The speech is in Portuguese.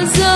rosa